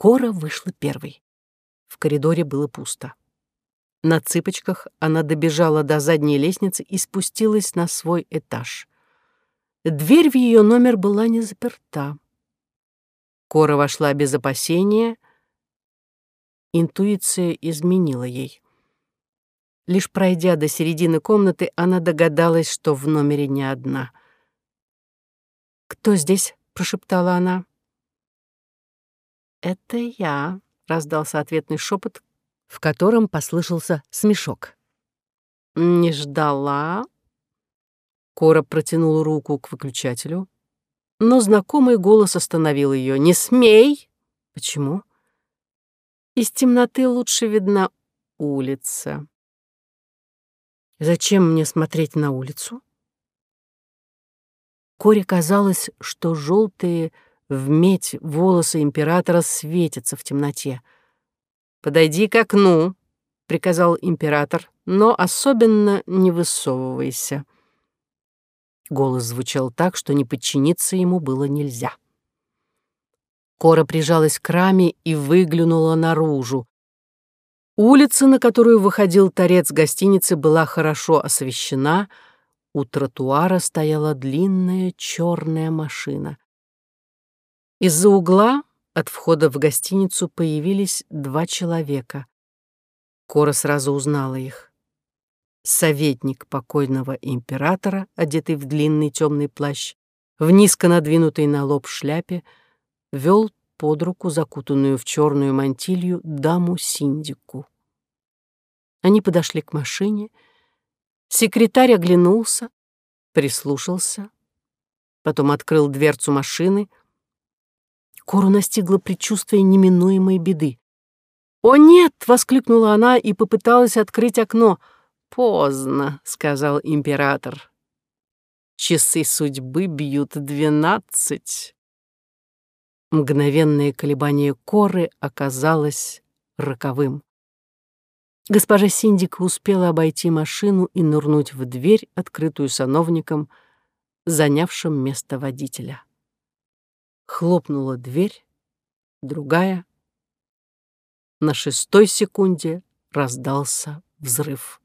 Кора вышла первой. В коридоре было пусто. На цыпочках она добежала до задней лестницы и спустилась на свой этаж. Дверь в ее номер была не заперта. Кора вошла без опасения. Интуиция изменила ей. Лишь пройдя до середины комнаты, она догадалась, что в номере не одна. «Кто здесь?» — прошептала она. «Это я», — раздался ответный шепот, в котором послышался смешок. «Не ждала?» Кора протянула руку к выключателю, но знакомый голос остановил ее. «Не смей!» «Почему?» «Из темноты лучше видна улица». «Зачем мне смотреть на улицу?» Коре казалось, что желтые в медь волосы императора светятся в темноте. «Подойди к окну», — приказал император, «но особенно не высовывайся». Голос звучал так, что не подчиниться ему было нельзя. Кора прижалась к раме и выглянула наружу. Улица, на которую выходил торец гостиницы, была хорошо освещена. У тротуара стояла длинная черная машина. Из-за угла от входа в гостиницу появились два человека. Кора сразу узнала их. Советник покойного императора, одетый в длинный темный плащ, в низко надвинутой на лоб шляпе, вел под руку закутанную в черную мантилью даму-синдику. Они подошли к машине. Секретарь оглянулся, прислушался, потом открыл дверцу машины — Кору настигло предчувствие неминуемой беды. «О, нет!» — воскликнула она и попыталась открыть окно. «Поздно», — сказал император. «Часы судьбы бьют двенадцать». Мгновенное колебание коры оказалось роковым. Госпожа Синдика успела обойти машину и нырнуть в дверь, открытую сановником, занявшим место водителя. Хлопнула дверь, другая. На шестой секунде раздался взрыв.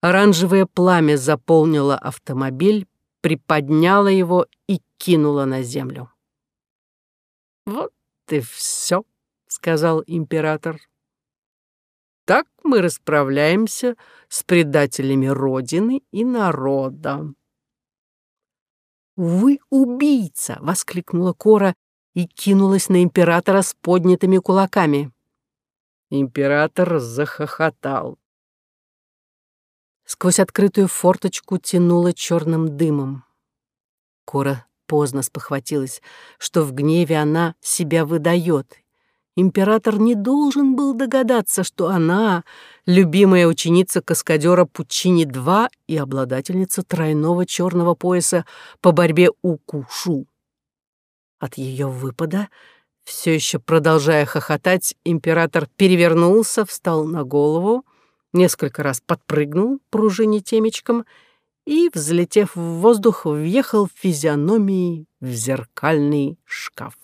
Оранжевое пламя заполнило автомобиль, приподняло его и кинуло на землю. «Вот и все», — сказал император. «Так мы расправляемся с предателями Родины и народа». «Вы убийца!» — воскликнула Кора и кинулась на императора с поднятыми кулаками. Император захохотал. Сквозь открытую форточку тянуло черным дымом. Кора поздно спохватилась, что в гневе она себя выдает Император не должен был догадаться, что она — любимая ученица каскадера Пучини-2 и обладательница тройного черного пояса по борьбе укушу. От ее выпада, все еще продолжая хохотать, император перевернулся, встал на голову, несколько раз подпрыгнул пружине темечком и, взлетев в воздух, въехал физиономией в зеркальный шкаф.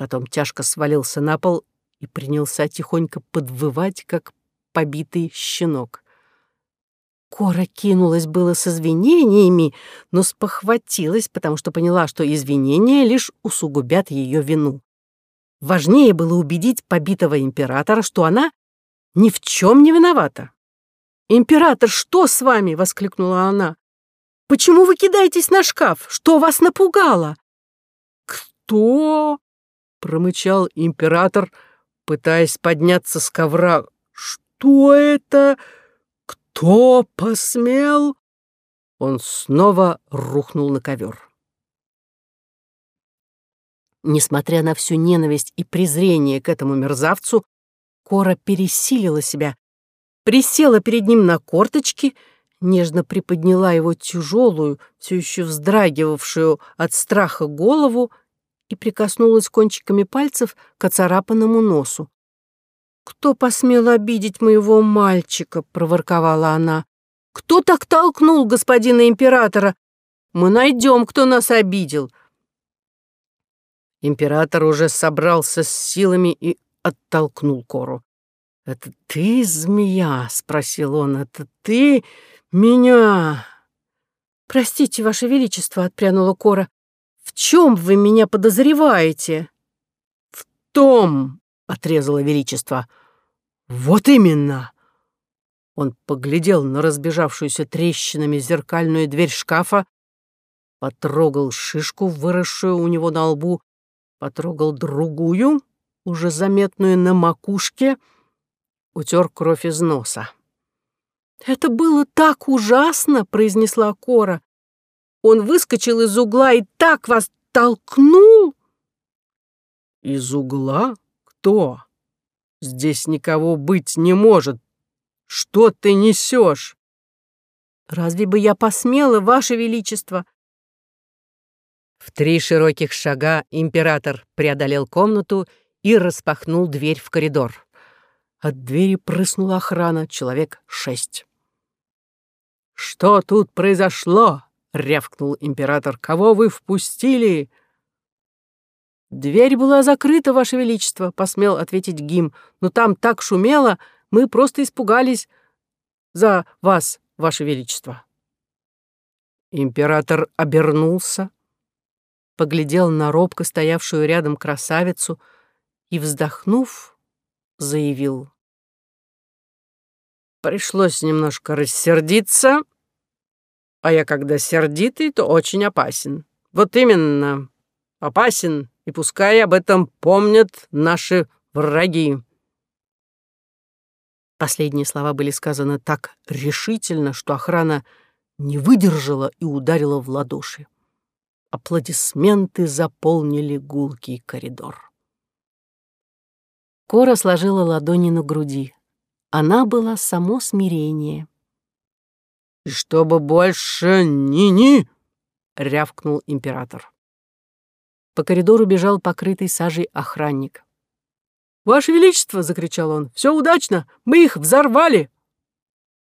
Потом тяжко свалился на пол и принялся тихонько подвывать, как побитый щенок. Кора кинулась было с извинениями, но спохватилась, потому что поняла, что извинения лишь усугубят ее вину. Важнее было убедить побитого императора, что она ни в чем не виновата. «Император, что с вами?» — воскликнула она. «Почему вы кидаетесь на шкаф? Что вас напугало?» «Кто?» Промычал император, пытаясь подняться с ковра. «Что это? Кто посмел?» Он снова рухнул на ковер. Несмотря на всю ненависть и презрение к этому мерзавцу, Кора пересилила себя, присела перед ним на корточки, нежно приподняла его тяжелую, все еще вздрагивавшую от страха голову и прикоснулась кончиками пальцев к оцарапанному носу. «Кто посмел обидеть моего мальчика?» — проворковала она. «Кто так толкнул господина императора? Мы найдем, кто нас обидел». Император уже собрался с силами и оттолкнул Кору. «Это ты, змея?» — спросил он. «Это ты меня?» «Простите, Ваше Величество», — отпрянула Кора. «В чем вы меня подозреваете?» «В том», — отрезало Величество. «Вот именно!» Он поглядел на разбежавшуюся трещинами зеркальную дверь шкафа, потрогал шишку, выросшую у него на лбу, потрогал другую, уже заметную на макушке, утер кровь из носа. «Это было так ужасно!» — произнесла Кора. «Он выскочил из угла и так вас толкнул!» «Из угла? Кто? Здесь никого быть не может. Что ты несешь?» «Разве бы я посмела, Ваше Величество?» В три широких шага император преодолел комнату и распахнул дверь в коридор. От двери прыснула охрана, человек шесть. «Что тут произошло?» — рявкнул император. «Кого вы впустили?» «Дверь была закрыта, Ваше Величество», — посмел ответить Гим. «Но там так шумело, мы просто испугались за вас, Ваше Величество». Император обернулся, поглядел на робко стоявшую рядом красавицу и, вздохнув, заявил. Пришлось немножко рассердиться, а я когда сердитый, то очень опасен. Вот именно, опасен, и пускай об этом помнят наши враги. Последние слова были сказаны так решительно, что охрана не выдержала и ударила в ладоши. Аплодисменты заполнили гулкий коридор. Кора сложила ладони на груди. Она была само смирение. «И чтобы больше ни-ни!» — рявкнул император. По коридору бежал покрытый сажей охранник. «Ваше Величество!» — закричал он. «Все удачно! Мы их взорвали!»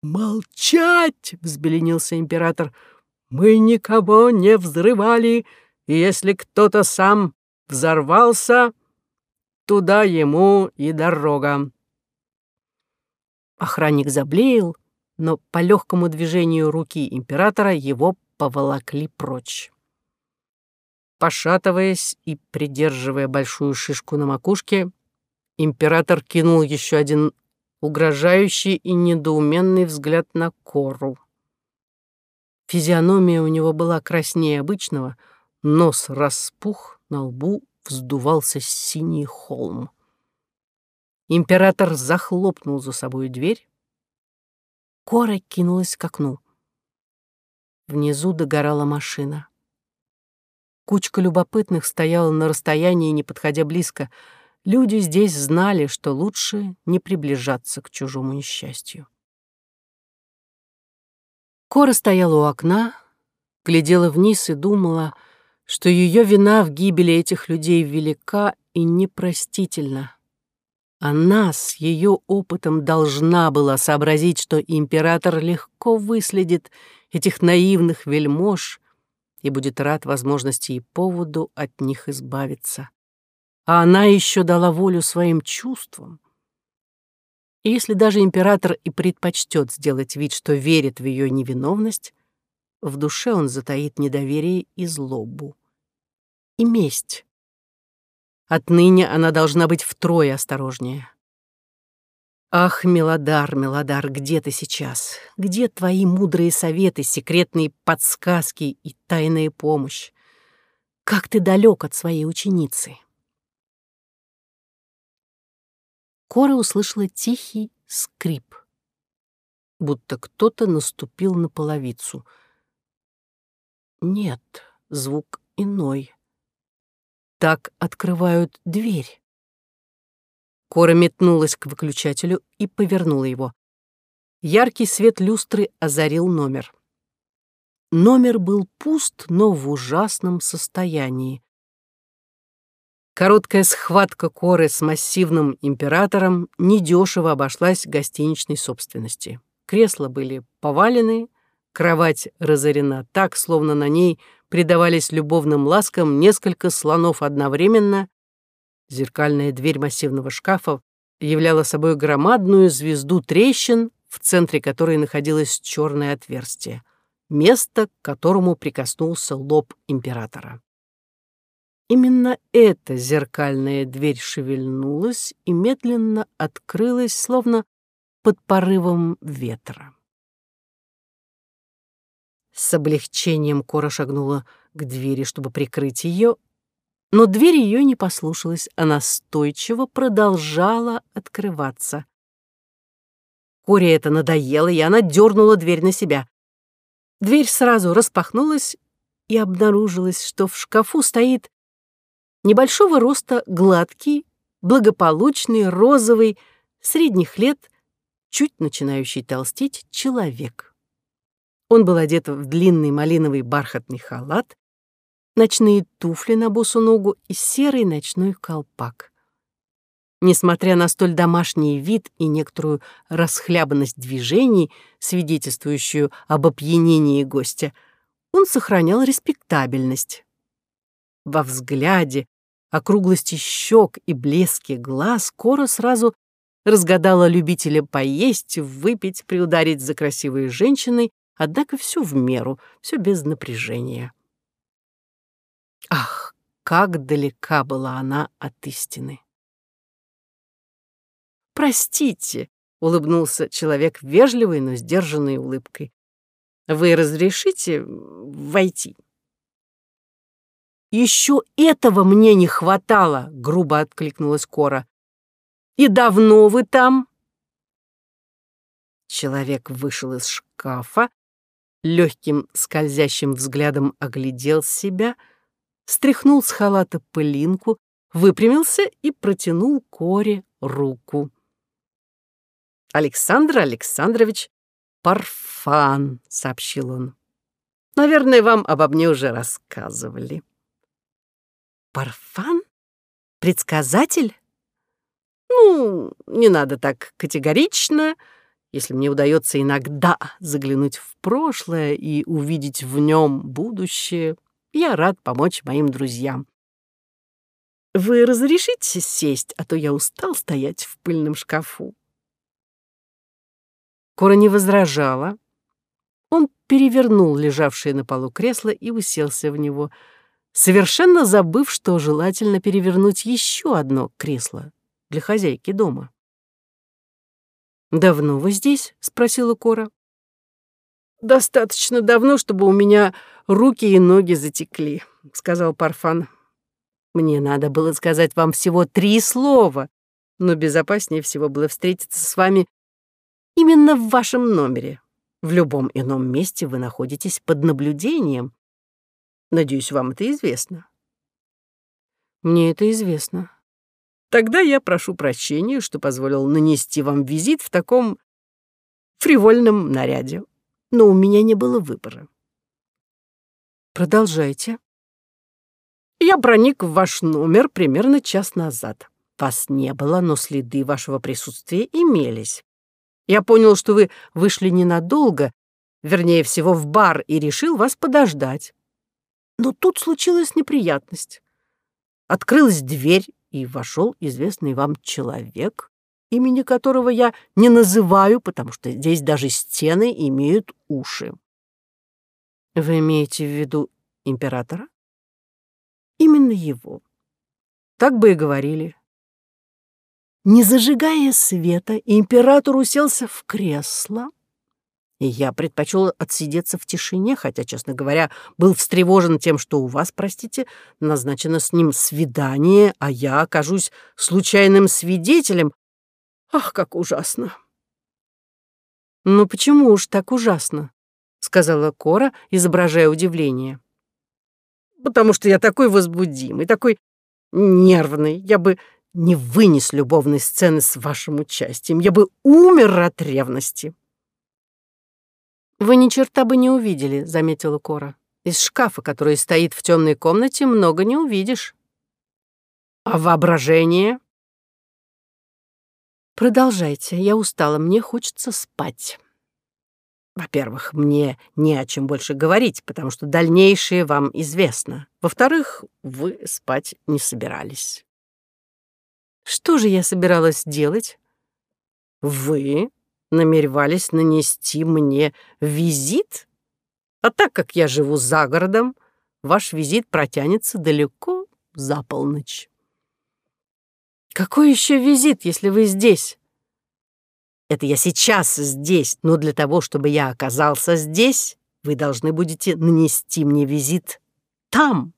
«Молчать!» — взбеленился император. Мы никого не взрывали, и если кто-то сам взорвался, туда ему и дорога. Охранник заблеял, но по легкому движению руки императора его поволокли прочь. Пошатываясь и придерживая большую шишку на макушке, император кинул еще один угрожающий и недоуменный взгляд на Кору. Физиономия у него была краснее обычного, нос распух, на лбу вздувался синий холм. Император захлопнул за собой дверь. Кора кинулась к окну. Внизу догорала машина. Кучка любопытных стояла на расстоянии, не подходя близко. Люди здесь знали, что лучше не приближаться к чужому несчастью. Кора стояла у окна, глядела вниз и думала, что ее вина в гибели этих людей велика и непростительна. Она с ее опытом должна была сообразить, что император легко выследит этих наивных вельмож и будет рад возможности и поводу от них избавиться. А она еще дала волю своим чувствам. И если даже император и предпочтет сделать вид, что верит в ее невиновность, в душе он затаит недоверие и злобу. И месть. Отныне она должна быть втрое осторожнее. Ах, Мелодар, Мелодар, где ты сейчас? Где твои мудрые советы, секретные подсказки и тайная помощь? Как ты далек от своей ученицы? Кора услышала тихий скрип, будто кто-то наступил на половицу. Нет, звук иной. Так открывают дверь. Кора метнулась к выключателю и повернула его. Яркий свет люстры озарил номер. Номер был пуст, но в ужасном состоянии. Короткая схватка Коры с массивным императором недешево обошлась гостиничной собственности. Кресла были повалены, кровать разорена так, словно на ней предавались любовным ласкам несколько слонов одновременно. Зеркальная дверь массивного шкафа являла собой громадную звезду трещин, в центре которой находилось черное отверстие, место, к которому прикоснулся лоб императора. Именно эта зеркальная дверь шевельнулась и медленно открылась, словно под порывом ветра. С облегчением Кора шагнула к двери, чтобы прикрыть ее, но дверь ее не послушалась, а настойчиво продолжала открываться. Коре это надоело, и она дернула дверь на себя. Дверь сразу распахнулась, и обнаружилось, что в шкафу стоит небольшого роста гладкий, благополучный, розовый, средних лет, чуть начинающий толстеть человек. Он был одет в длинный малиновый бархатный халат, ночные туфли на босу ногу и серый ночной колпак. Несмотря на столь домашний вид и некоторую расхлябанность движений, свидетельствующую об опьянении гостя, он сохранял респектабельность. Во взгляде, округлости щек и блеске глаз Кора сразу разгадала любителя поесть, выпить, приударить за красивой женщиной, однако все в меру, все без напряжения. Ах, как далека была она от истины! «Простите», — улыбнулся человек вежливой, но сдержанной улыбкой. «Вы разрешите войти?» «Еще этого мне не хватало», — грубо откликнулась Кора. «И давно вы там?» Человек вышел из шкафа, легким скользящим взглядом оглядел себя, стряхнул с халата пылинку, выпрямился и протянул Коре руку. «Александр Александрович Парфан», — сообщил он. «Наверное, вам обо мне уже рассказывали». «Парфан? Предсказатель?» «Ну, не надо так категорично. Если мне удается иногда заглянуть в прошлое и увидеть в нем будущее, я рад помочь моим друзьям. Вы разрешите сесть, а то я устал стоять в пыльном шкафу?» Кора не возражала. Он перевернул лежавшее на полу кресло и уселся в него, совершенно забыв, что желательно перевернуть еще одно кресло для хозяйки дома. «Давно вы здесь?» — спросила Кора. «Достаточно давно, чтобы у меня руки и ноги затекли», — сказал Парфан. «Мне надо было сказать вам всего три слова, но безопаснее всего было встретиться с вами Именно в вашем номере. В любом ином месте вы находитесь под наблюдением. Надеюсь, вам это известно. Мне это известно. Тогда я прошу прощения, что позволил нанести вам визит в таком фривольном наряде. Но у меня не было выбора. Продолжайте. Я проник в ваш номер примерно час назад. Вас не было, но следы вашего присутствия имелись. Я понял, что вы вышли ненадолго, вернее всего в бар, и решил вас подождать. Но тут случилась неприятность. Открылась дверь, и вошел известный вам человек, имени которого я не называю, потому что здесь даже стены имеют уши. Вы имеете в виду императора? Именно его. Так бы и говорили. Не зажигая света, император уселся в кресло, и я предпочел отсидеться в тишине, хотя, честно говоря, был встревожен тем, что у вас, простите, назначено с ним свидание, а я окажусь случайным свидетелем. Ах, как ужасно! «Ну почему уж так ужасно?» — сказала Кора, изображая удивление. «Потому что я такой возбудимый, такой нервный. Я бы не вынес любовной сцены с вашим участием. Я бы умер от ревности. Вы ни черта бы не увидели, заметила Кора. Из шкафа, который стоит в темной комнате, много не увидишь. А воображение? Продолжайте, я устала, мне хочется спать. Во-первых, мне не о чем больше говорить, потому что дальнейшее вам известно. Во-вторых, вы спать не собирались. Что же я собиралась делать? Вы намеревались нанести мне визит? А так как я живу за городом, ваш визит протянется далеко за полночь. Какой еще визит, если вы здесь? Это я сейчас здесь, но для того, чтобы я оказался здесь, вы должны будете нанести мне визит там.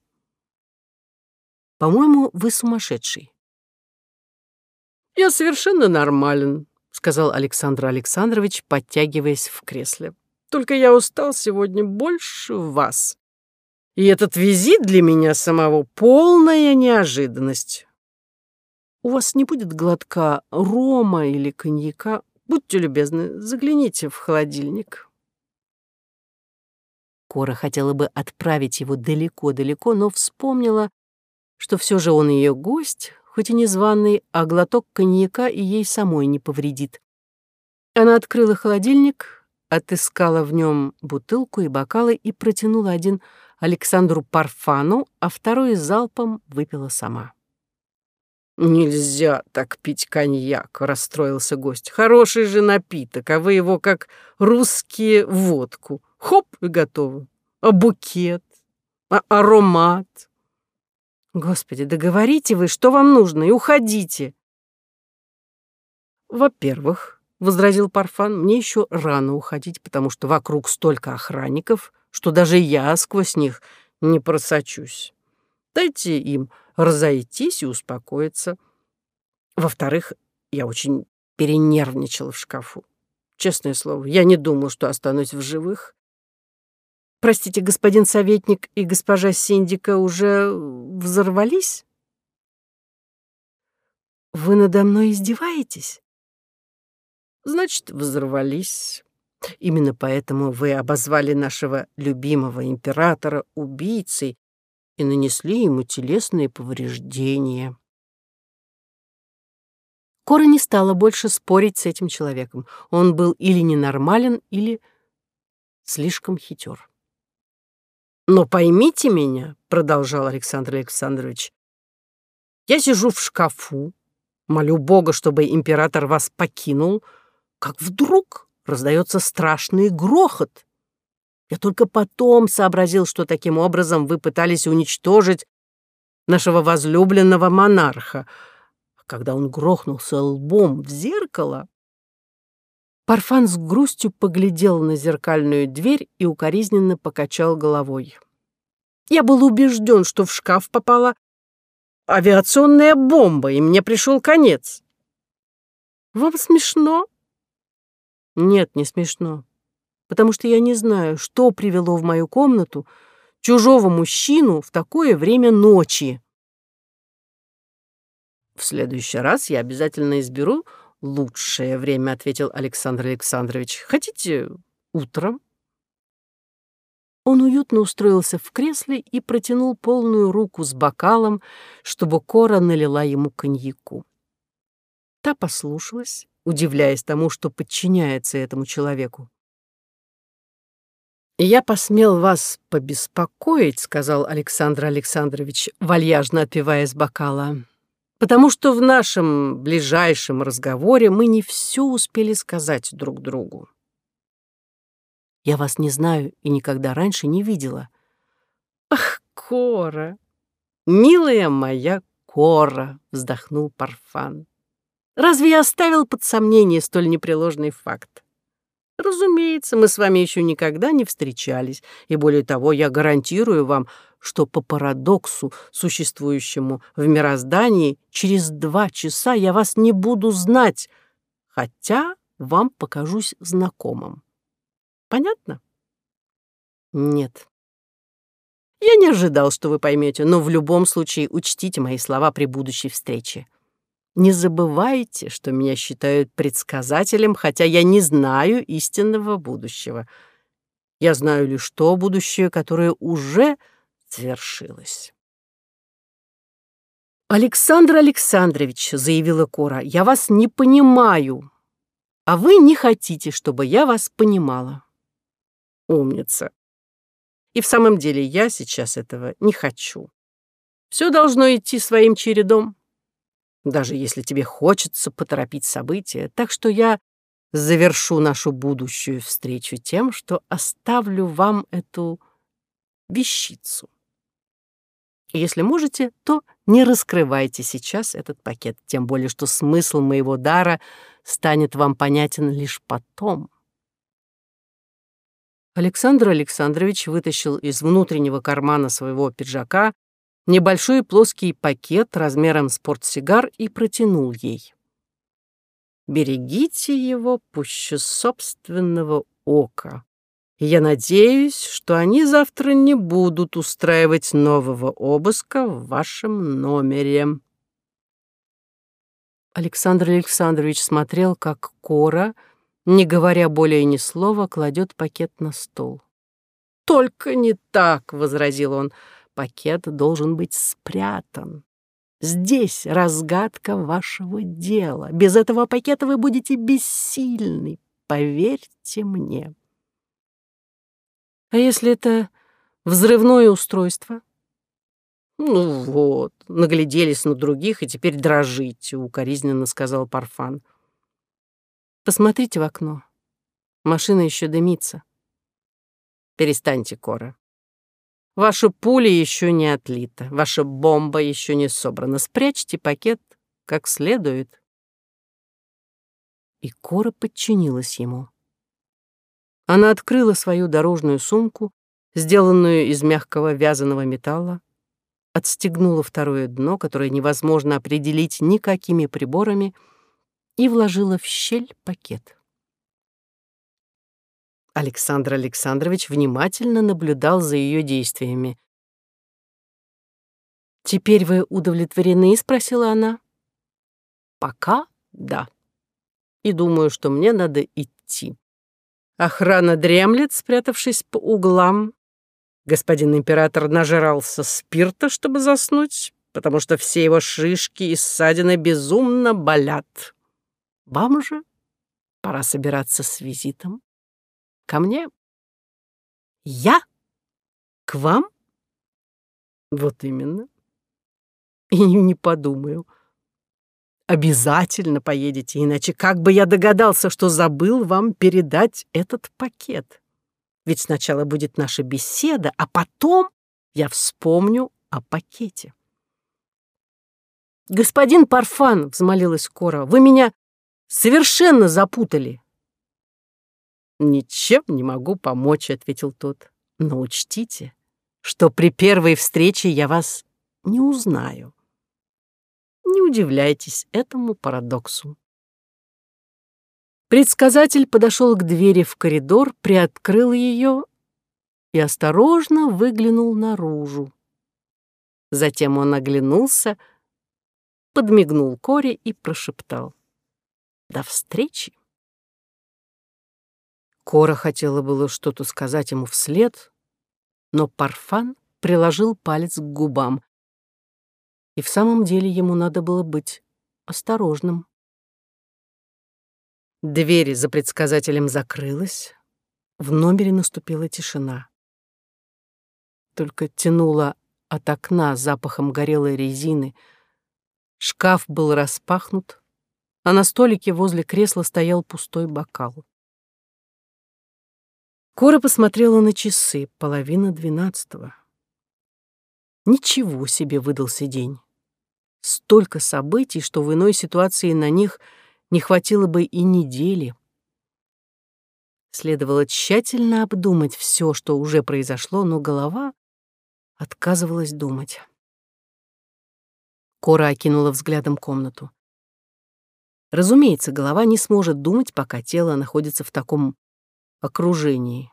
По-моему, вы сумасшедший. Я совершенно нормален, сказал Александр Александрович, подтягиваясь в кресле. Только я устал сегодня больше вас. И этот визит для меня самого полная неожиданность. У вас не будет глотка рома или коньяка? Будьте любезны, загляните в холодильник. Кора хотела бы отправить его далеко-далеко, но вспомнила, что все же он ее гость, хоть и незваный, а глоток коньяка и ей самой не повредит. Она открыла холодильник, отыскала в нем бутылку и бокалы и протянула один Александру Парфану, а второй залпом выпила сама. «Нельзя так пить коньяк», — расстроился гость. «Хороший же напиток, а вы его как русские водку. Хоп, и готово. А букет? А аромат?» «Господи, договорите вы, что вам нужно, и уходите!» «Во-первых, — возразил Парфан, — мне еще рано уходить, потому что вокруг столько охранников, что даже я сквозь них не просочусь. Дайте им разойтись и успокоиться. Во-вторых, я очень перенервничала в шкафу. Честное слово, я не думал, что останусь в живых. Простите, господин советник и госпожа Синдика уже взорвались? Вы надо мной издеваетесь? Значит, взорвались. Именно поэтому вы обозвали нашего любимого императора убийцей и нанесли ему телесные повреждения. Кора не стала больше спорить с этим человеком. Он был или ненормален, или слишком хитер. «Но поймите меня», — продолжал Александр Александрович, «я сижу в шкафу, молю Бога, чтобы император вас покинул, как вдруг раздается страшный грохот. Я только потом сообразил, что таким образом вы пытались уничтожить нашего возлюбленного монарха. Когда он грохнулся лбом в зеркало... Парфан с грустью поглядел на зеркальную дверь и укоризненно покачал головой. Я был убежден, что в шкаф попала авиационная бомба, и мне пришел конец. Вам смешно? Нет, не смешно потому что я не знаю, что привело в мою комнату чужого мужчину в такое время ночи. В следующий раз я обязательно изберу лучшее время, ответил Александр Александрович. Хотите утром? Он уютно устроился в кресле и протянул полную руку с бокалом, чтобы Кора налила ему коньяку. Та послушалась, удивляясь тому, что подчиняется этому человеку. «Я посмел вас побеспокоить», — сказал Александр Александрович, вальяжно отпивая из бокала, «потому что в нашем ближайшем разговоре мы не все успели сказать друг другу». «Я вас не знаю и никогда раньше не видела». «Ах, Кора! Милая моя Кора!» — вздохнул Парфан. «Разве я оставил под сомнение столь непреложный факт? Разумеется, мы с вами еще никогда не встречались, и более того, я гарантирую вам, что по парадоксу, существующему в мироздании, через два часа я вас не буду знать, хотя вам покажусь знакомым. Понятно? Нет. Я не ожидал, что вы поймете, но в любом случае учтите мои слова при будущей встрече. Не забывайте, что меня считают предсказателем, хотя я не знаю истинного будущего. Я знаю лишь то будущее, которое уже свершилось. «Александр Александрович», — заявила Кора, — «я вас не понимаю, а вы не хотите, чтобы я вас понимала. Умница. И в самом деле я сейчас этого не хочу. Все должно идти своим чередом, даже если тебе хочется поторопить события. Так что я завершу нашу будущую встречу тем, что оставлю вам эту вещицу. Если можете, то не раскрывайте сейчас этот пакет, тем более что смысл моего дара станет вам понятен лишь потом. Александр Александрович вытащил из внутреннего кармана своего пиджака небольшой плоский пакет размером с портсигар и протянул ей. «Берегите его пуще собственного ока. Я надеюсь, что они завтра не будут устраивать нового обыска в вашем номере». Александр Александрович смотрел, как Кора — не говоря более ни слова, кладет пакет на стол. «Только не так», — возразил он, — «пакет должен быть спрятан. Здесь разгадка вашего дела. Без этого пакета вы будете бессильны, поверьте мне». «А если это взрывное устройство?» «Ну вот, нагляделись на других и теперь дрожите», — укоризненно сказал Парфан. Посмотрите в окно. Машина еще дымится. Перестаньте, Кора. Ваша пуля еще не отлита, ваша бомба еще не собрана. Спрячьте пакет как следует. И Кора подчинилась ему. Она открыла свою дорожную сумку, сделанную из мягкого вязаного металла, отстегнула второе дно, которое невозможно определить никакими приборами, и вложила в щель пакет. Александр Александрович внимательно наблюдал за ее действиями. «Теперь вы удовлетворены?» — спросила она. «Пока да. И думаю, что мне надо идти. Охрана дремлет, спрятавшись по углам. Господин император нажрался спирта, чтобы заснуть, потому что все его шишки и ссадины безумно болят. Вам же пора собираться с визитом. Ко мне? Я? К вам? Вот именно. И не подумаю. Обязательно поедете, иначе как бы я догадался, что забыл вам передать этот пакет. Ведь сначала будет наша беседа, а потом я вспомню о пакете. «Господин Парфан», — взмолилась Кора, — «вы меня Совершенно запутали. «Ничем не могу помочь», — ответил тот. «Но учтите, что при первой встрече я вас не узнаю. Не удивляйтесь этому парадоксу». Предсказатель подошел к двери в коридор, приоткрыл ее и осторожно выглянул наружу. Затем он оглянулся, подмигнул Коре и прошептал. До встречи. Кора хотела было что-то сказать ему вслед, но Парфан приложил палец к губам. И в самом деле ему надо было быть осторожным. Дверь за предсказателем закрылась, в номере наступила тишина. Только тянуло от окна запахом горелой резины. Шкаф был распахнут, а на столике возле кресла стоял пустой бокал. Кора посмотрела на часы, половина двенадцатого. Ничего себе выдался день. Столько событий, что в иной ситуации на них не хватило бы и недели. Следовало тщательно обдумать все, что уже произошло, но голова отказывалась думать. Кора окинула взглядом комнату. Разумеется, голова не сможет думать, пока тело находится в таком окружении.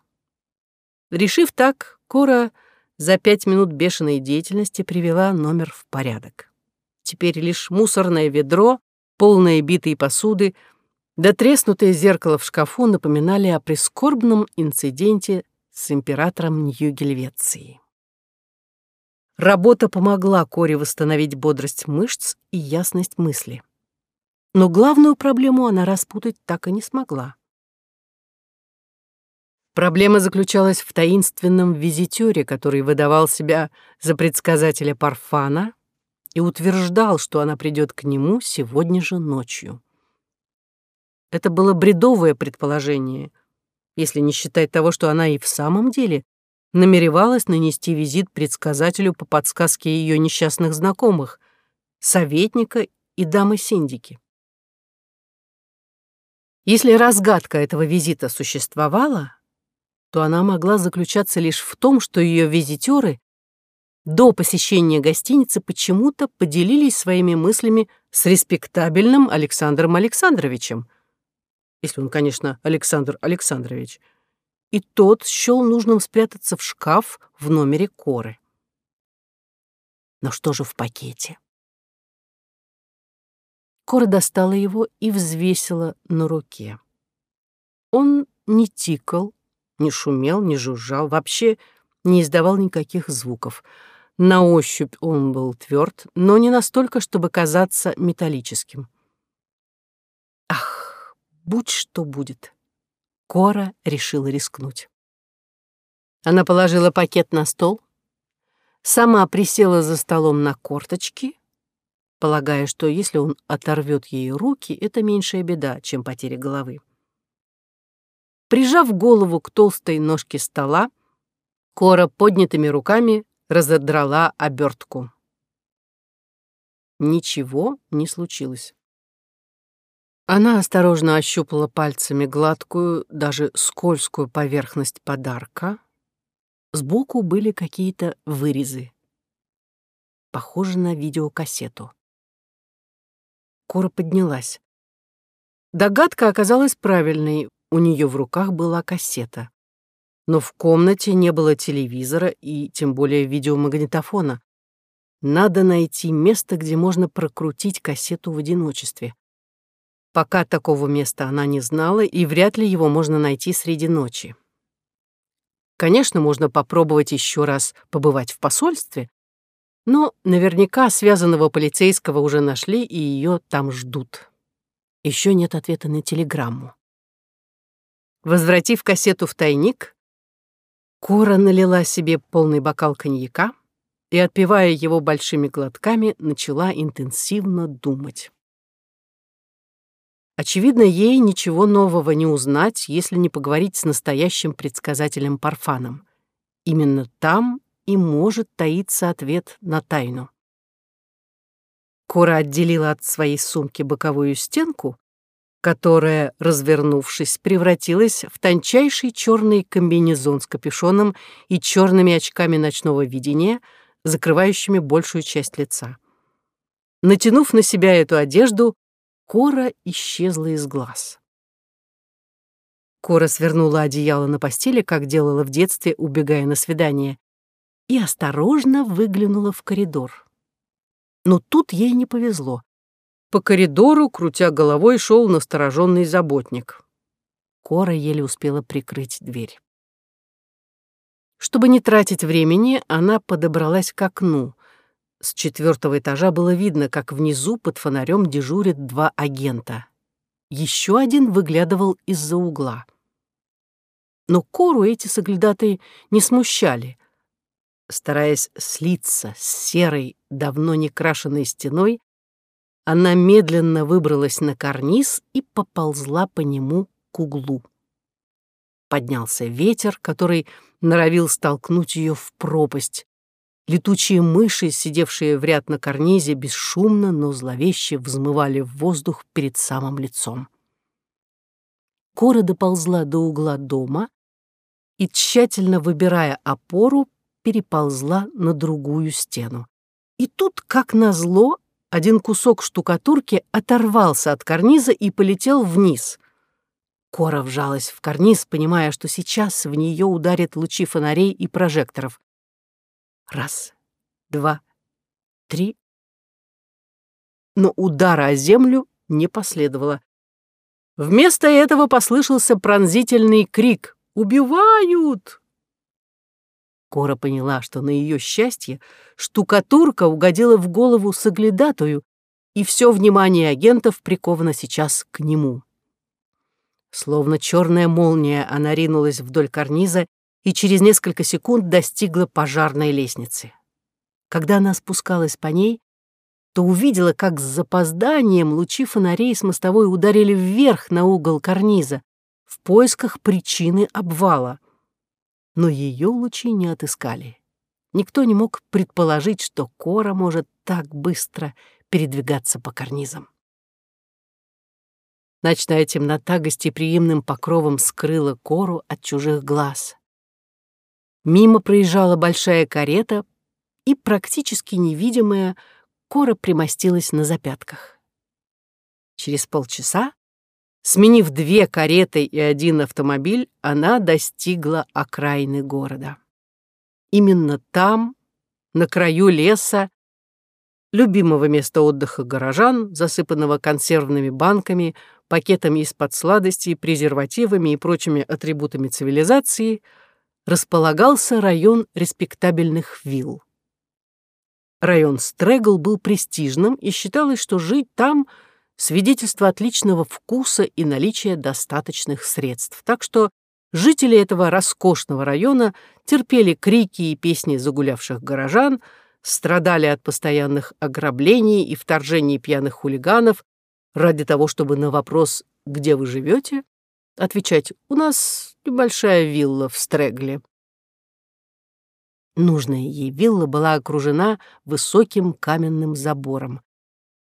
Решив так, Кора за пять минут бешеной деятельности привела номер в порядок. Теперь лишь мусорное ведро, полное битой посуды, да треснутое зеркало в шкафу напоминали о прискорбном инциденте с императором Нью-Гельвеции. Работа помогла Коре восстановить бодрость мышц и ясность мысли но главную проблему она распутать так и не смогла. Проблема заключалась в таинственном визитёре, который выдавал себя за предсказателя Парфана и утверждал, что она придет к нему сегодня же ночью. Это было бредовое предположение, если не считать того, что она и в самом деле намеревалась нанести визит предсказателю по подсказке ее несчастных знакомых, советника и дамы-синдики. Если разгадка этого визита существовала, то она могла заключаться лишь в том, что ее визитеры до посещения гостиницы почему-то поделились своими мыслями с респектабельным Александром Александровичем, если он, конечно, Александр Александрович, и тот счел нужным спрятаться в шкаф в номере Коры. Но что же в пакете? Кора достала его и взвесила на руке. Он не тикал, не шумел, не жужжал, вообще не издавал никаких звуков. На ощупь он был тверд, но не настолько, чтобы казаться металлическим. Ах, будь что будет. Кора решила рискнуть. Она положила пакет на стол, сама присела за столом на корточки, полагая, что если он оторвет ей руки, это меньшая беда, чем потеря головы. Прижав голову к толстой ножке стола, Кора поднятыми руками разодрала обертку. Ничего не случилось. Она осторожно ощупала пальцами гладкую, даже скользкую поверхность подарка. Сбоку были какие-то вырезы. Похоже на видеокассету. Кора поднялась. Догадка оказалась правильной у нее в руках была кассета. Но в комнате не было телевизора и тем более видеомагнитофона. Надо найти место, где можно прокрутить кассету в одиночестве. Пока такого места она не знала, и вряд ли его можно найти среди ночи. Конечно, можно попробовать еще раз побывать в посольстве, но наверняка связанного полицейского уже нашли, и ее там ждут. Еще нет ответа на телеграмму. Возвратив кассету в тайник, Кора налила себе полный бокал коньяка и, отпивая его большими глотками, начала интенсивно думать. Очевидно, ей ничего нового не узнать, если не поговорить с настоящим предсказателем Парфаном. Именно там и может таиться ответ на тайну. Кора отделила от своей сумки боковую стенку которая, развернувшись, превратилась в тончайший черный комбинезон с капюшоном и черными очками ночного видения, закрывающими большую часть лица. Натянув на себя эту одежду, Кора исчезла из глаз. Кора свернула одеяло на постели, как делала в детстве, убегая на свидание, и осторожно выглянула в коридор. Но тут ей не повезло. По коридору, крутя головой, шел настороженный заботник. Кора еле успела прикрыть дверь. Чтобы не тратить времени, она подобралась к окну. С четвертого этажа было видно, как внизу под фонарем дежурят два агента. Еще один выглядывал из-за угла. Но Кору эти соглядатые не смущали. Стараясь слиться с серой, давно не крашенной стеной, она медленно выбралась на карниз и поползла по нему к углу. Поднялся ветер, который норовил столкнуть ее в пропасть. Летучие мыши, сидевшие в ряд на карнизе, бесшумно, но зловеще взмывали в воздух перед самым лицом. Кора доползла до угла дома и, тщательно выбирая опору, переползла на другую стену. И тут, как назло, один кусок штукатурки оторвался от карниза и полетел вниз. Кора вжалась в карниз, понимая, что сейчас в нее ударят лучи фонарей и прожекторов. Раз, два, три. Но удара о землю не последовало. Вместо этого послышался пронзительный крик «Убивают!». Кора поняла, что на ее счастье штукатурка угодила в голову соглядатую, и все внимание агентов приковано сейчас к нему. Словно черная молния, она ринулась вдоль карниза и через несколько секунд достигла пожарной лестницы. Когда она спускалась по ней, то увидела, как с запозданием лучи фонарей с мостовой ударили вверх на угол карниза в поисках причины обвала. Но ее лучи не отыскали. Никто не мог предположить, что Кора может так быстро передвигаться по карнизам. Ночная темнота гостеприимным покровом скрыла Кору от чужих глаз. Мимо проезжала большая карета, и практически невидимая Кора примостилась на запятках. Через полчаса, сменив две кареты и один автомобиль, она достигла окраины города. Именно там, на краю леса, любимого места отдыха горожан, засыпанного консервными банками, пакетами из-под сладостей, презервативами и прочими атрибутами цивилизации, располагался район респектабельных вилл. Район Стрегл был престижным, и считалось, что жить там — свидетельство отличного вкуса и наличия достаточных средств. Так что жители этого роскошного района терпели крики и песни загулявших горожан, страдали от постоянных ограблений и вторжений пьяных хулиганов ради того, чтобы на вопрос «Где вы живете?» отвечать «У нас небольшая вилла в Стрегле». Нужная ей вилла была окружена высоким каменным забором.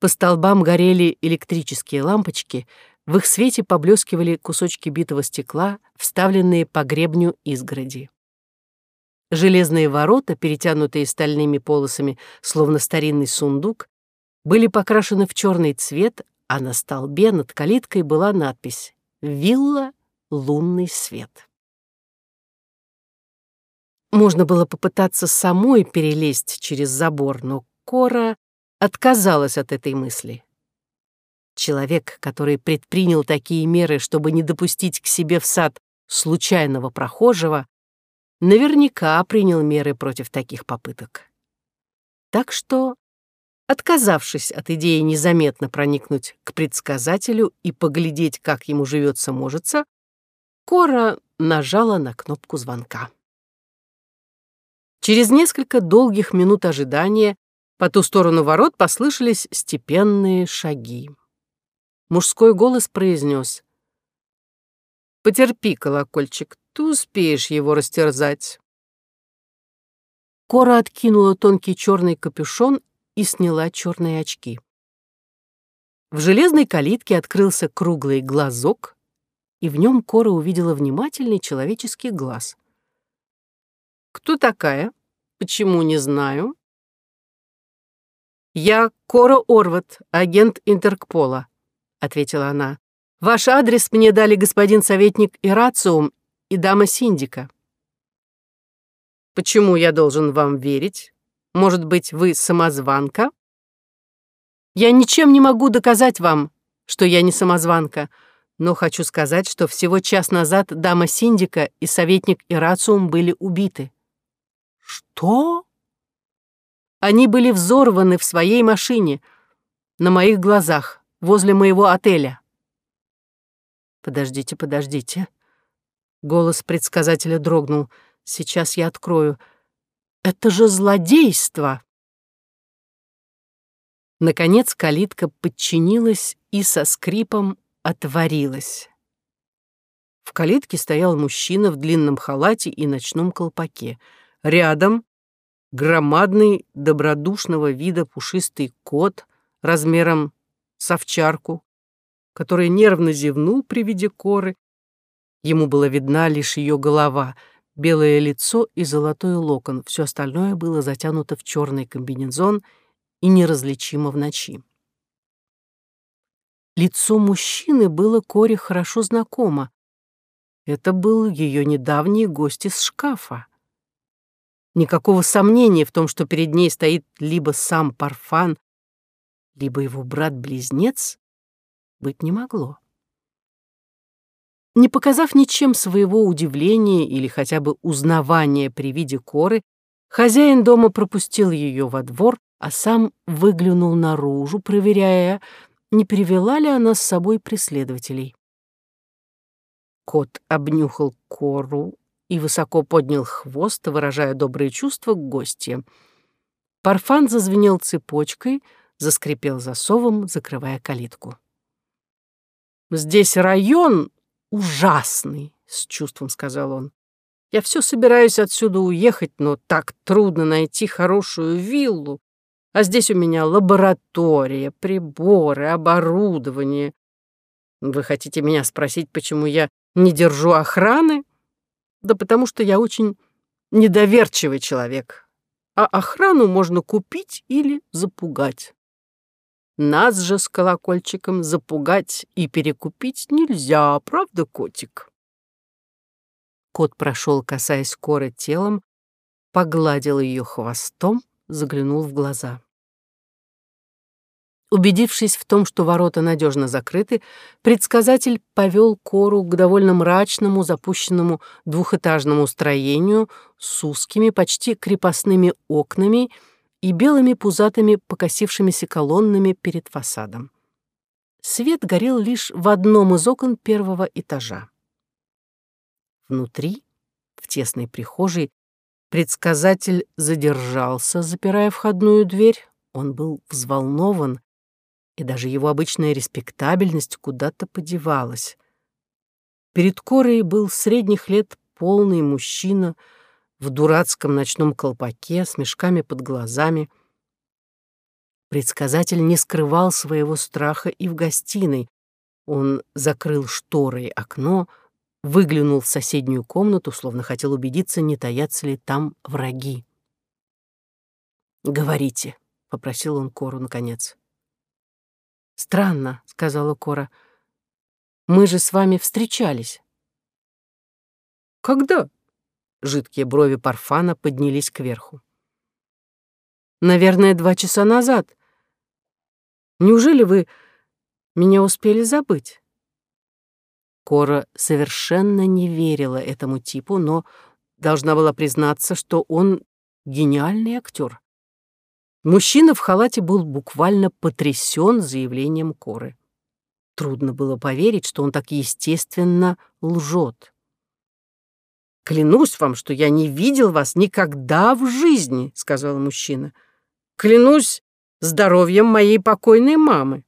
По столбам горели электрические лампочки, в их свете поблескивали кусочки битого стекла, вставленные по гребню изгороди. Железные ворота, перетянутые стальными полосами, словно старинный сундук, были покрашены в черный цвет, а на столбе над калиткой была надпись «Вилла. Лунный свет». Можно было попытаться самой перелезть через забор, но Кора отказалась от этой мысли. Человек, который предпринял такие меры, чтобы не допустить к себе в сад случайного прохожего, наверняка принял меры против таких попыток. Так что, отказавшись от идеи незаметно проникнуть к предсказателю и поглядеть, как ему живется-можется, Кора нажала на кнопку звонка. Через несколько долгих минут ожидания по ту сторону ворот послышались степенные шаги. Мужской голос произнес. «Потерпи, колокольчик, ты успеешь его растерзать». Кора откинула тонкий черный капюшон и сняла черные очки. В железной калитке открылся круглый глазок, и в нем Кора увидела внимательный человеческий глаз. «Кто такая? Почему не знаю?» «Я Кора Орват, агент Интеркпола», — ответила она. «Ваш адрес мне дали господин советник Ирациум и дама Синдика». «Почему я должен вам верить? Может быть, вы самозванка?» «Я ничем не могу доказать вам, что я не самозванка», но хочу сказать, что всего час назад дама Синдика и советник Ирациум были убиты. «Что?» Они были взорваны в своей машине, на моих глазах, возле моего отеля. «Подождите, подождите». Голос предсказателя дрогнул. «Сейчас я открою. Это же злодейство!» Наконец калитка подчинилась и со скрипом отворилась. В калитке стоял мужчина в длинном халате и ночном колпаке — Рядом громадный добродушного вида пушистый кот размером с овчарку, который нервно зевнул при виде коры. Ему была видна лишь ее голова, белое лицо и золотой локон. Все остальное было затянуто в черный комбинезон и неразличимо в ночи. Лицо мужчины было Коре хорошо знакомо. Это был ее недавний гость из шкафа. Никакого сомнения в том, что перед ней стоит либо сам Парфан, либо его брат-близнец, быть не могло. Не показав ничем своего удивления или хотя бы узнавания при виде коры, хозяин дома пропустил ее во двор, а сам выглянул наружу, проверяя, не привела ли она с собой преследователей. Кот обнюхал кору и высоко поднял хвост, выражая добрые чувства к гостям. Парфан зазвенел цепочкой, заскрипел засовом, закрывая калитку. «Здесь район ужасный», — с чувством сказал он. «Я все собираюсь отсюда уехать, но так трудно найти хорошую виллу. А здесь у меня лаборатория, приборы, оборудование. Вы хотите меня спросить, почему я не держу охраны? Да потому что я очень недоверчивый человек. А охрану можно купить или запугать. Нас же с колокольчиком запугать и перекупить нельзя, правда, котик?» Кот прошел, касаясь коры телом, погладил ее хвостом, заглянул в глаза. Убедившись в том, что ворота надежно закрыты, предсказатель повел Кору к довольно мрачному, запущенному двухэтажному строению с узкими, почти крепостными окнами и белыми пузатыми покосившимися колоннами перед фасадом. Свет горел лишь в одном из окон первого этажа. Внутри, в тесной прихожей, предсказатель задержался, запирая входную дверь. Он был взволнован, и даже его обычная респектабельность куда-то подевалась. Перед Корой был средних лет полный мужчина — в дурацком ночном колпаке с мешками под глазами. Предсказатель не скрывал своего страха и в гостиной. Он закрыл шторой окно, выглянул в соседнюю комнату, словно хотел убедиться, не таятся ли там враги. «Говорите», — попросил он Кору наконец. «Странно», — сказала Кора. «Мы же с вами встречались». «Когда?» Жидкие брови Парфана поднялись кверху. «Наверное, два часа назад. Неужели вы меня успели забыть?» Кора совершенно не верила этому типу, но должна была признаться, что он гениальный актер. Мужчина в халате был буквально потрясен заявлением Коры. Трудно было поверить, что он так естественно лжет. «Клянусь вам, что я не видел вас никогда в жизни», — сказал мужчина. «Клянусь здоровьем моей покойной мамы».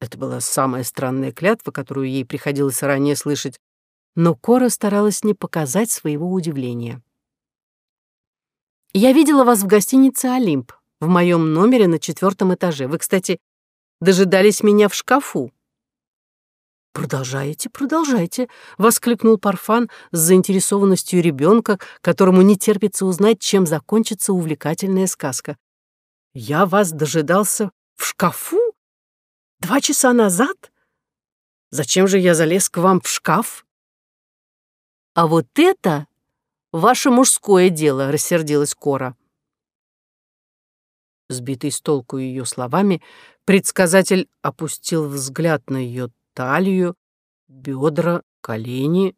Это была самая странная клятва, которую ей приходилось ранее слышать, но Кора старалась не показать своего удивления. «Я видела вас в гостинице «Олимп», в моем номере на четвертом этаже. Вы, кстати, дожидались меня в шкафу. «Продолжайте, продолжайте», — воскликнул Парфан с заинтересованностью ребенка, которому не терпится узнать, чем закончится увлекательная сказка. «Я вас дожидался в шкафу? Два часа назад? Зачем же я залез к вам в шкаф?» «А вот это ваше мужское дело», — рассердилась Кора. Сбитый с толку ее словами, предсказатель опустил взгляд на ее талию, бедра, колени.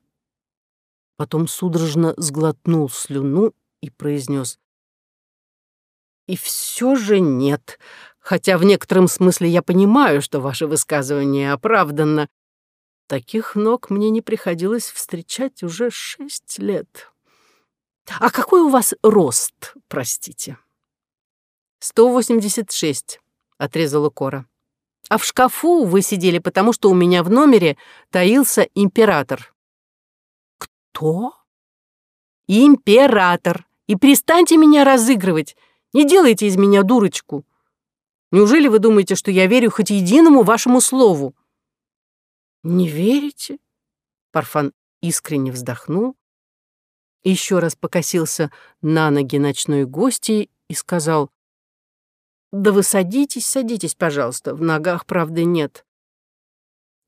Потом судорожно сглотнул слюну и произнес. «И все же нет, хотя в некотором смысле я понимаю, что ваше высказывание оправданно. Таких ног мне не приходилось встречать уже шесть лет. А какой у вас рост, простите?» «Сто восемьдесят шесть», — отрезала Кора. А в шкафу вы сидели, потому что у меня в номере таился император». «Кто?» «Император. И перестаньте меня разыгрывать. Не делайте из меня дурочку. Неужели вы думаете, что я верю хоть единому вашему слову?» «Не верите?» Парфан искренне вздохнул, еще раз покосился на ноги ночной гости и сказал, «Да вы садитесь, садитесь, пожалуйста, в ногах правды нет».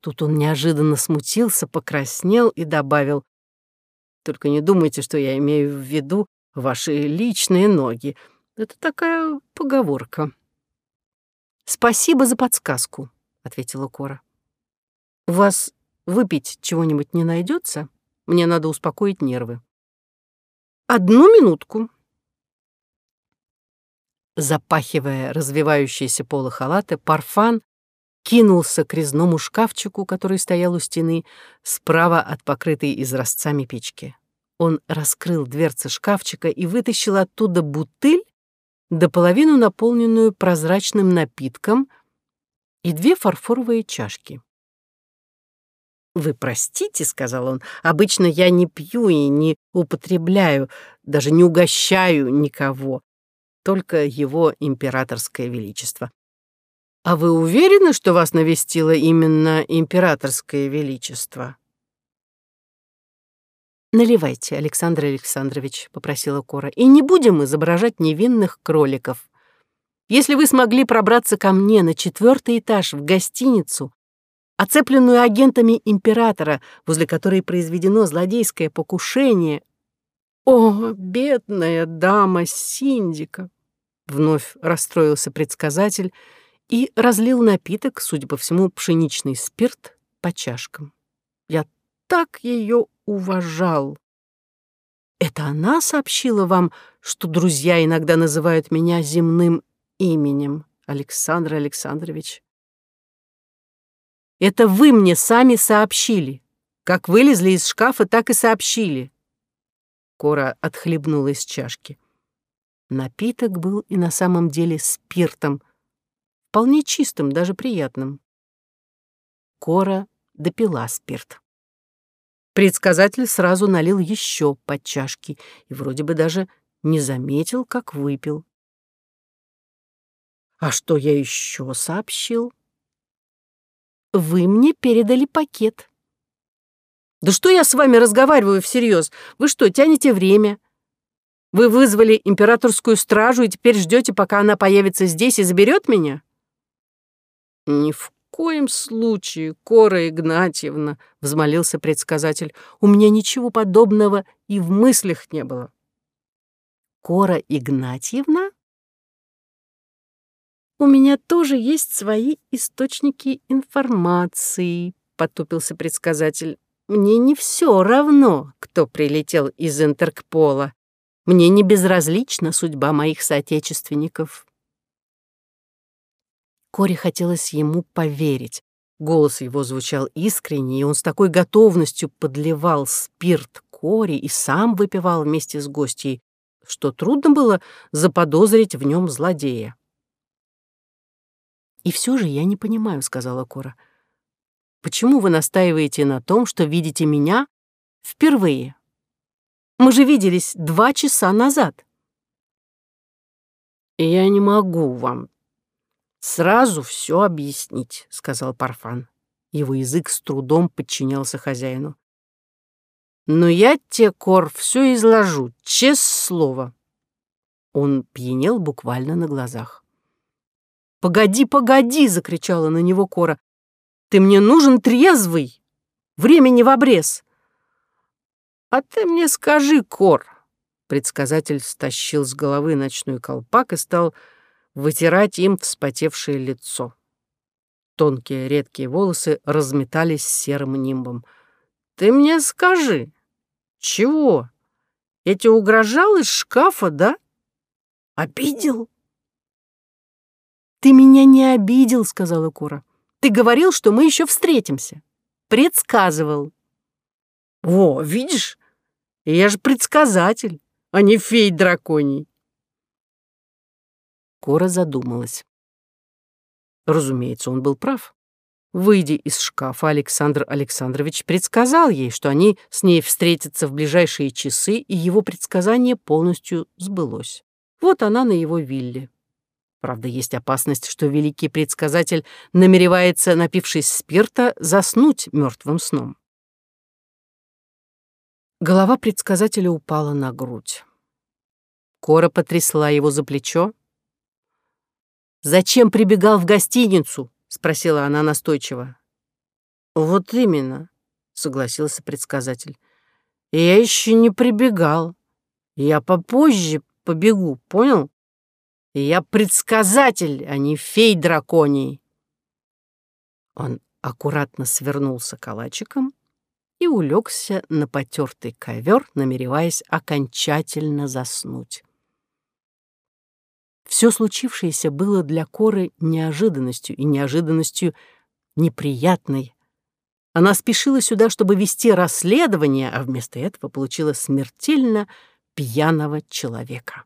Тут он неожиданно смутился, покраснел и добавил, «Только не думайте, что я имею в виду ваши личные ноги. Это такая поговорка». «Спасибо за подсказку», — ответила Кора. «У вас выпить чего-нибудь не найдется? Мне надо успокоить нервы». «Одну минутку», Запахивая развивающиеся полы халата, Парфан кинулся к резному шкафчику, который стоял у стены, справа от покрытой изразцами печки. Он раскрыл дверцы шкафчика и вытащил оттуда бутыль, до половину наполненную прозрачным напитком, и две фарфоровые чашки. «Вы простите», — сказал он, — «обычно я не пью и не употребляю, даже не угощаю никого, только его императорское величество. А вы уверены, что вас навестило именно императорское величество?» «Наливайте, Александр Александрович», — попросила Кора, «и не будем изображать невинных кроликов. Если вы смогли пробраться ко мне на четвертый этаж в гостиницу, оцепленную агентами императора, возле которой произведено злодейское покушение. О, бедная дама Синдика! Вновь расстроился предсказатель и разлил напиток, судя по всему, пшеничный спирт по чашкам. Я так ее уважал. Это она сообщила вам, что друзья иногда называют меня земным именем, Александр Александрович? Это вы мне сами сообщили. Как вылезли из шкафа, так и сообщили. Кора отхлебнула из чашки. Напиток был и на самом деле спиртом, вполне чистым, даже приятным. Кора допила спирт. Предсказатель сразу налил еще по чашке и вроде бы даже не заметил, как выпил. А что я еще сообщил? Вы мне передали пакет. Да что я с вами разговариваю всерьез? Вы что, тянете время? Вы вызвали императорскую стражу и теперь ждете, пока она появится здесь и заберет меня? Ни в коем случае, Кора Игнатьевна, взмолился предсказатель, у меня ничего подобного и в мыслях не было. Кора Игнатьевна? «У меня тоже есть свои источники информации», — потупился предсказатель. «Мне не все равно, кто прилетел из Интеркпола. Мне не безразлична судьба моих соотечественников». Коре хотелось ему поверить. Голос его звучал искренне, и он с такой готовностью подливал спирт Коре и сам выпивал вместе с гостьей, что трудно было заподозрить в нем злодея. «И все же я не понимаю», — сказала Кора. «Почему вы настаиваете на том, что видите меня впервые? Мы же виделись два часа назад». «Я не могу вам сразу все объяснить», — сказал Парфан. Его язык с трудом подчинялся хозяину. «Но я тебе, Кор, все изложу, честное слово». Он пьянел буквально на глазах. «Погоди, погоди!» — закричала на него Кора. «Ты мне нужен трезвый! Времени в обрез!» «А ты мне скажи, Кор!» Предсказатель стащил с головы ночной колпак и стал вытирать им вспотевшее лицо. Тонкие редкие волосы разметались серым нимбом. «Ты мне скажи, чего? Я тебе угрожал из шкафа, да? Обидел?» «Ты меня не обидел», — сказала Кора. «Ты говорил, что мы еще встретимся. Предсказывал». «Во, видишь? Я же предсказатель, а не фей драконий». Кора задумалась. Разумеется, он был прав. Выйдя из шкафа, Александр Александрович предсказал ей, что они с ней встретятся в ближайшие часы, и его предсказание полностью сбылось. Вот она на его вилле. Правда, есть опасность, что великий предсказатель намеревается, напившись спирта, заснуть мертвым сном. Голова предсказателя упала на грудь. Кора потрясла его за плечо. «Зачем прибегал в гостиницу?» — спросила она настойчиво. «Вот именно», — согласился предсказатель. «Я еще не прибегал. Я попозже побегу, понял?» Я предсказатель, а не фей драконий. Он аккуратно свернулся калачиком и улегся на потертый ковер, намереваясь окончательно заснуть. Все случившееся было для Коры неожиданностью и неожиданностью неприятной. Она спешила сюда, чтобы вести расследование, а вместо этого получила смертельно пьяного человека.